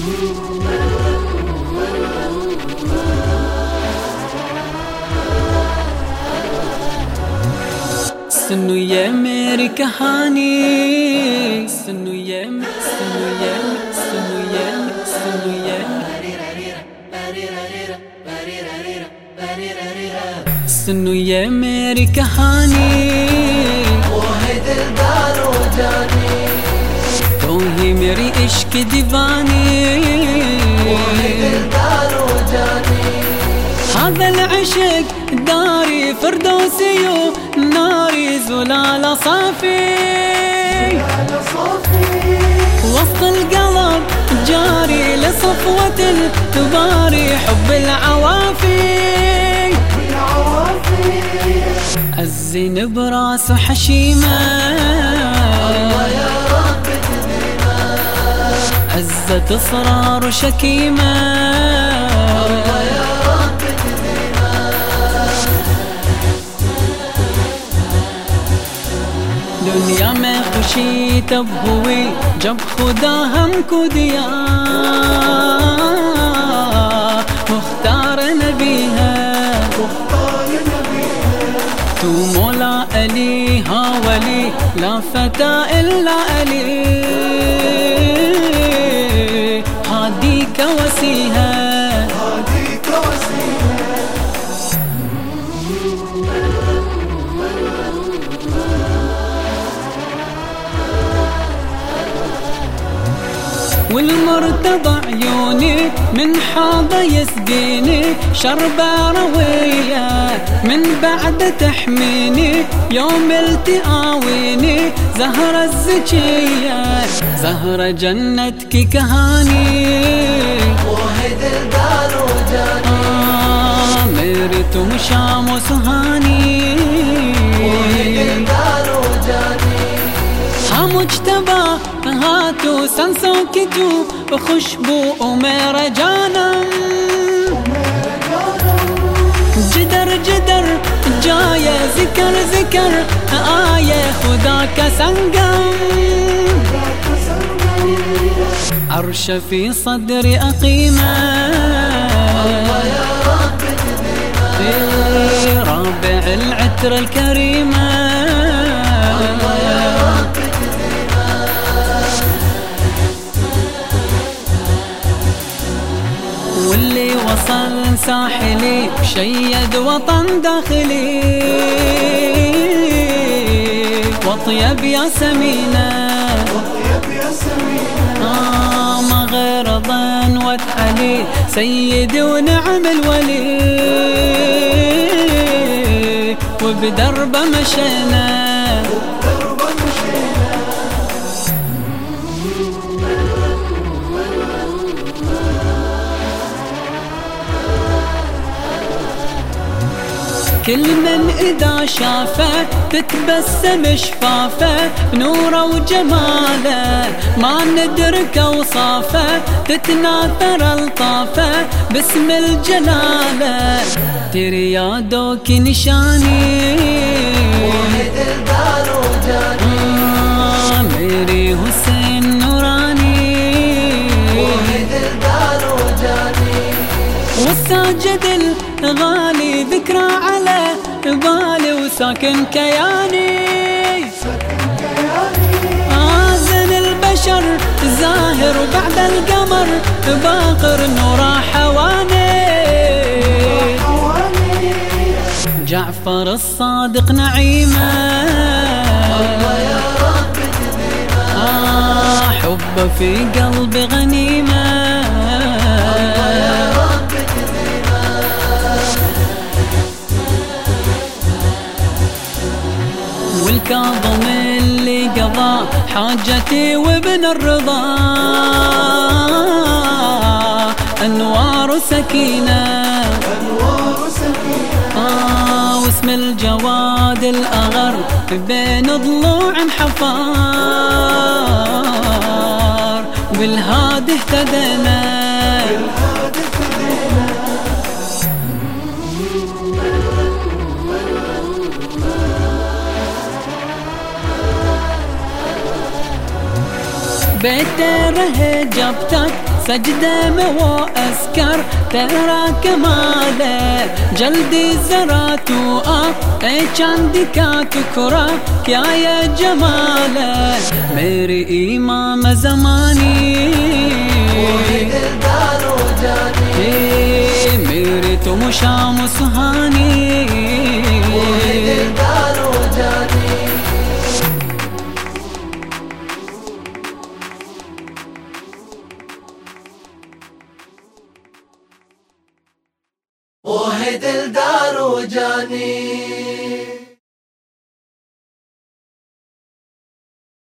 सुनो ये मेरी कहानी, सुनो ये सुनो ये सुनो ये सुनो ये। सुनो ये मेरी कहानी। तो ही جاني مري عشق ديفاني الدار وجاني هذا العشق داري فردوسي ناري زلالة صافي. وسط القلب جاري لصفوة تباري حب العوافي. الزين براس حشيمة. عزة إصرار شكيمة. دنیا میں خوشی تب ہوئی جب خدا ہم کو دیا مختار نبی ہے تو مولا علی ہاں ولی لا فتح الا علی. ہادی والمرتضى عيوني من حاضة يسقيني شربة روية من بعد تحميني يوم التقاويني زهرة الزكية زهرة جنتك كهاني. واحد الدار وجاني. آه ميرت مشام وسهاني. الدار وجاني. ها مجتبى هاتو سنسو كتو بخشبو وميرا جانم جدر جدر جاية ذكر ذكر آية خداك سنقم عرش في صدري أقيمة. في رابع العتر الكريمة. ساحلي شيد وطن داخلي. واطيب يا سمينة. آه ما غير ظن وتحلي سيدي ونعم الولي. وبدربه مشينا. كل من إذا شافه تتبسم شفافه بنوره وجماله. ما ندرك أوصافه تتناثر ألطافه. باسم الجلالة. تري يا دوك نشاني. واحد الدار وجاني آه ميري حسين نوراني. واحد الدار وجاني. والساجد الغالي ذكرى على بالي وساكن كياني. آذن البشر زاهر وبعد القمر باقر نور حواني. جعفر الصادق نعيمه. آه حبه في قلبي غنيمه. حاجتي وابن الرضا. أنوار سكينة. انوار سكينه آه واسم الجواد الأغر بين ضلوع حفار. بالهادي اهتدينا. الهادي بیٹھے رہے جب تک سجدے میں وہ اسکر تیرا کمال ہے۔ جلدی ذرا تو آ، اے چاندی کا ٹکڑا، کیا یہ جمال ہے؟ میری امام زمانی میرے تم شام سہان वो है दिलदार हो जानी